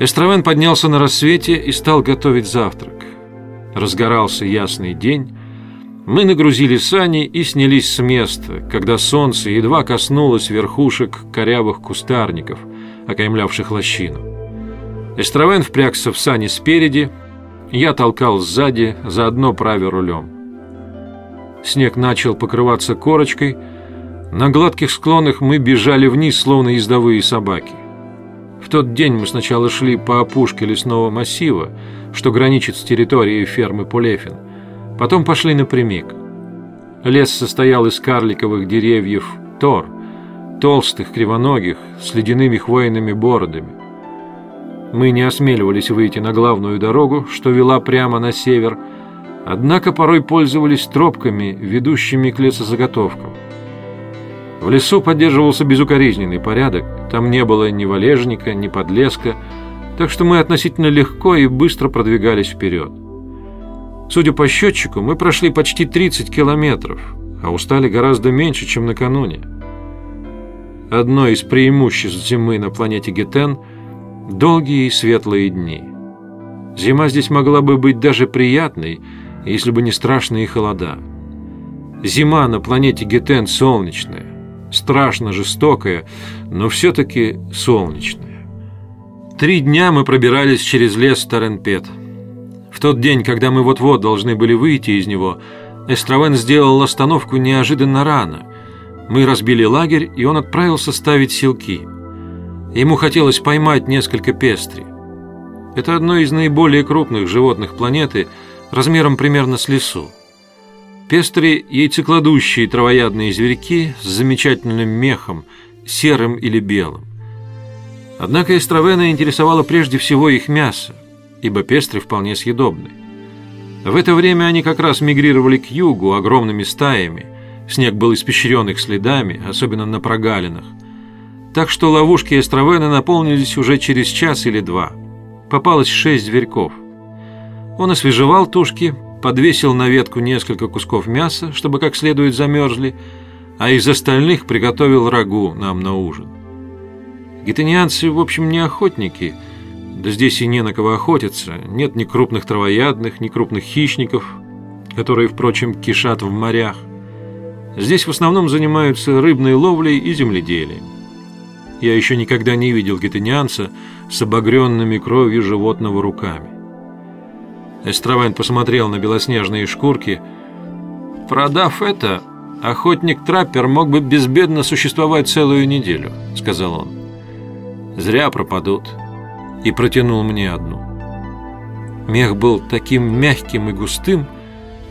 Эстравен поднялся на рассвете и стал готовить завтрак. Разгорался ясный день. Мы нагрузили сани и снялись с места, когда солнце едва коснулось верхушек корявых кустарников, окаймлявших лощину. Эстравен впрягся в сани спереди, я толкал сзади, заодно правя рулем. Снег начал покрываться корочкой, на гладких склонах мы бежали вниз, словно ездовые собаки. В тот день мы сначала шли по опушке лесного массива, что граничит с территорией фермы Пулефин. Потом пошли напрямик. Лес состоял из карликовых деревьев тор, толстых, кривоногих, с ледяными хвойными бородами. Мы не осмеливались выйти на главную дорогу, что вела прямо на север, однако порой пользовались тропками, ведущими к лесозаготовкам. В лесу поддерживался безукоризненный порядок, там не было ни валежника, ни подлеска, так что мы относительно легко и быстро продвигались вперед. Судя по счетчику, мы прошли почти 30 километров, а устали гораздо меньше, чем накануне. Одно из преимуществ зимы на планете Гетен – долгие и светлые дни. Зима здесь могла бы быть даже приятной, если бы не страшные холода. Зима на планете Гетен солнечная, страшно жестокая, но все-таки солнечная. Три дня мы пробирались через лес Таренпет. В тот день, когда мы вот-вот должны были выйти из него, Эстравен сделал остановку неожиданно рано. Мы разбили лагерь, и он отправился ставить силки. Ему хотелось поймать несколько пестри. Это одно из наиболее крупных животных планеты, размером примерно с лесу. Пестри – яйцекладущие травоядные зверьки с замечательным мехом, серым или белым. Однако Эстравена интересовало прежде всего их мясо, ибо пестры вполне съедобны. В это время они как раз мигрировали к югу огромными стаями, снег был испещрен их следами, особенно на прогалинах. Так что ловушки Эстравена наполнились уже через час или два. Попалось шесть зверьков. Он освежевал тушки, подвесил на ветку несколько кусков мяса, чтобы как следует замерзли, а из остальных приготовил рагу нам на ужин. Гетанианцы, в общем, не охотники, да здесь и не на кого охотиться. Нет ни крупных травоядных, ни крупных хищников, которые, впрочем, кишат в морях. Здесь в основном занимаются рыбной ловлей и земледелием. Я еще никогда не видел гетанианца с обогренными кровью животного руками. Эстравайн посмотрел на белоснежные шкурки. «Продав это, охотник-траппер мог бы безбедно существовать целую неделю», — сказал он. Зря пропадут. И протянул мне одну. Мех был таким мягким и густым,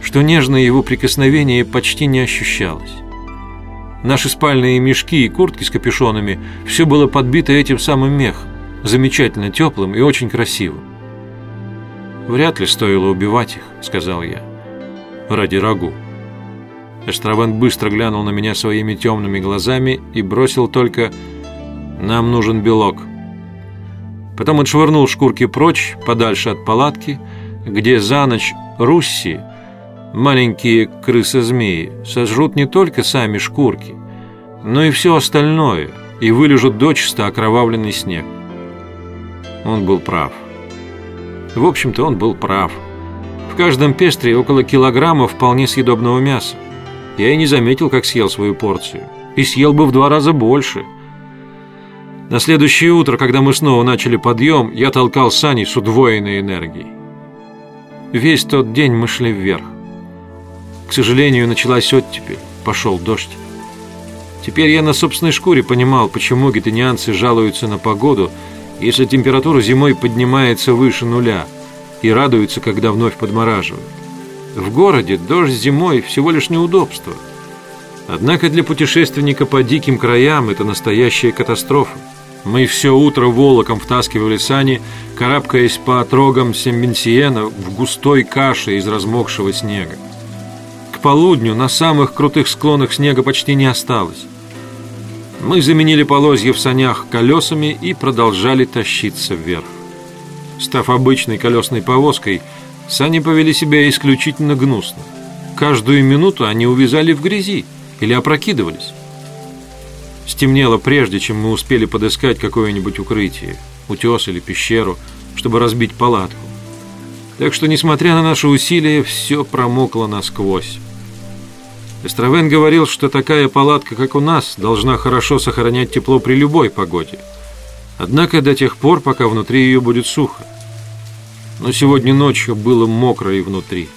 что нежное его прикосновение почти не ощущалось. Наши спальные мешки и куртки с капюшонами все было подбито этим самым мехом, замечательно теплым и очень красивым. «Вряд ли стоило убивать их», — сказал я, — «ради рагу». Эштравен быстро глянул на меня своими темными глазами и бросил только нам нужен белок. Потом он швырнул шкурки прочь, подальше от палатки, где за ночь Русси, маленькие крысы-змеи, сожрут не только сами шкурки, но и все остальное, и вылежут дочисто окровавленный снег. Он был прав. В общем-то, он был прав. В каждом пестре около килограмма вполне съедобного мяса. Я и не заметил, как съел свою порцию. И съел бы в два раза больше – на следующее утро, когда мы снова начали подъем, я толкал сани с удвоенной энергией. Весь тот день мы шли вверх. К сожалению, началась оттепель, пошел дождь. Теперь я на собственной шкуре понимал, почему гетанианцы жалуются на погоду, если температура зимой поднимается выше нуля, и радуются, когда вновь подмораживает. В городе дождь зимой всего лишь неудобство. Однако для путешественника по диким краям это настоящая катастрофа. Мы все утро волоком втаскивали сани, карабкаясь по отрогам Сембенсиена в густой каше из размокшего снега. К полудню на самых крутых склонах снега почти не осталось. Мы заменили полозья в санях колесами и продолжали тащиться вверх. Став обычной колесной повозкой, сани повели себя исключительно гнусно. Каждую минуту они увязали в грязи или опрокидывались. Стемнело прежде, чем мы успели подыскать какое-нибудь укрытие. утес или пещеру, чтобы разбить палатку. Так что, несмотря на наши усилия, все промокло насквозь. Эстравен говорил, что такая палатка, как у нас, должна хорошо сохранять тепло при любой погоде. Однако до тех пор, пока внутри ее будет сухо. Но сегодня ночью было мокро и внутри.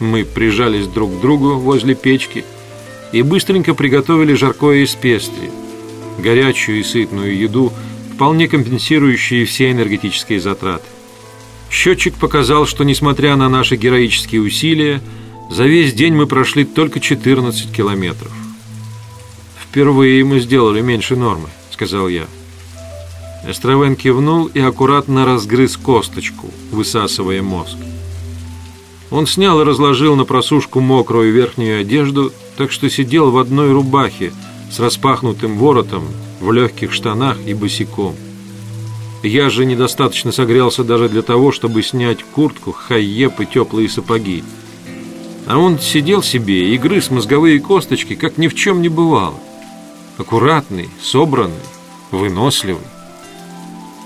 Мы прижались друг к другу возле печки и быстренько приготовили жаркое из пестри, горячую и сытную еду, вполне компенсирующие все энергетические затраты. Счетчик показал, что, несмотря на наши героические усилия, за весь день мы прошли только 14 километров. «Впервые мы сделали меньше нормы», — сказал я. Эстравен кивнул и аккуратно разгрыз косточку, высасывая мозг. Он снял и разложил на просушку мокрую верхнюю одежду, так что сидел в одной рубахе с распахнутым воротом, в легких штанах и босиком. Я же недостаточно согрелся даже для того, чтобы снять куртку, хайеп и теплые сапоги. А он сидел себе и грыз мозговые косточки, как ни в чем не бывало. Аккуратный, собранный, выносливый.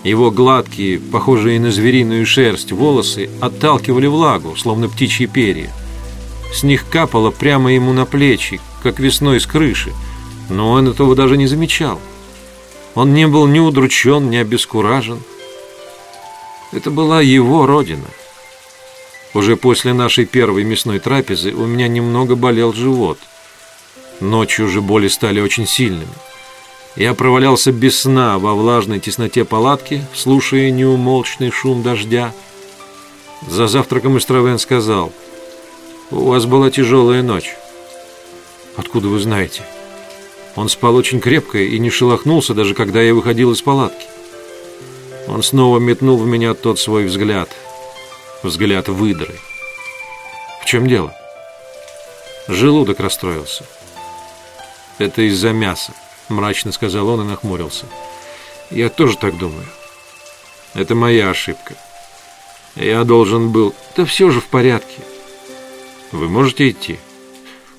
Его гладкие, похожие на звериную шерсть, волосы отталкивали влагу, словно птичьи перья. С них капало прямо ему на плечи, как весной с крыши, но он этого даже не замечал. Он не был ни удручен, ни обескуражен. Это была его родина — уже после нашей первой мясной трапезы у меня немного болел живот. Ночью же боли стали очень сильными. Я провалялся без сна во влажной тесноте палатки, слушая неумолчный шум дождя. За завтраком Истравен сказал, «У вас была тяжелая ночь». «Откуда вы знаете?» Он спал очень крепко и не шелохнулся, даже когда я выходил из палатки. Он снова метнул в меня тот свой взгляд – взгляд выдры. В чем дело? Желудок расстроился. Это из-за мяса, мрачно сказал он и нахмурился. Я тоже так думаю. Это моя ошибка. Я должен был... Да все же в порядке. Вы можете идти?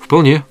Вполне.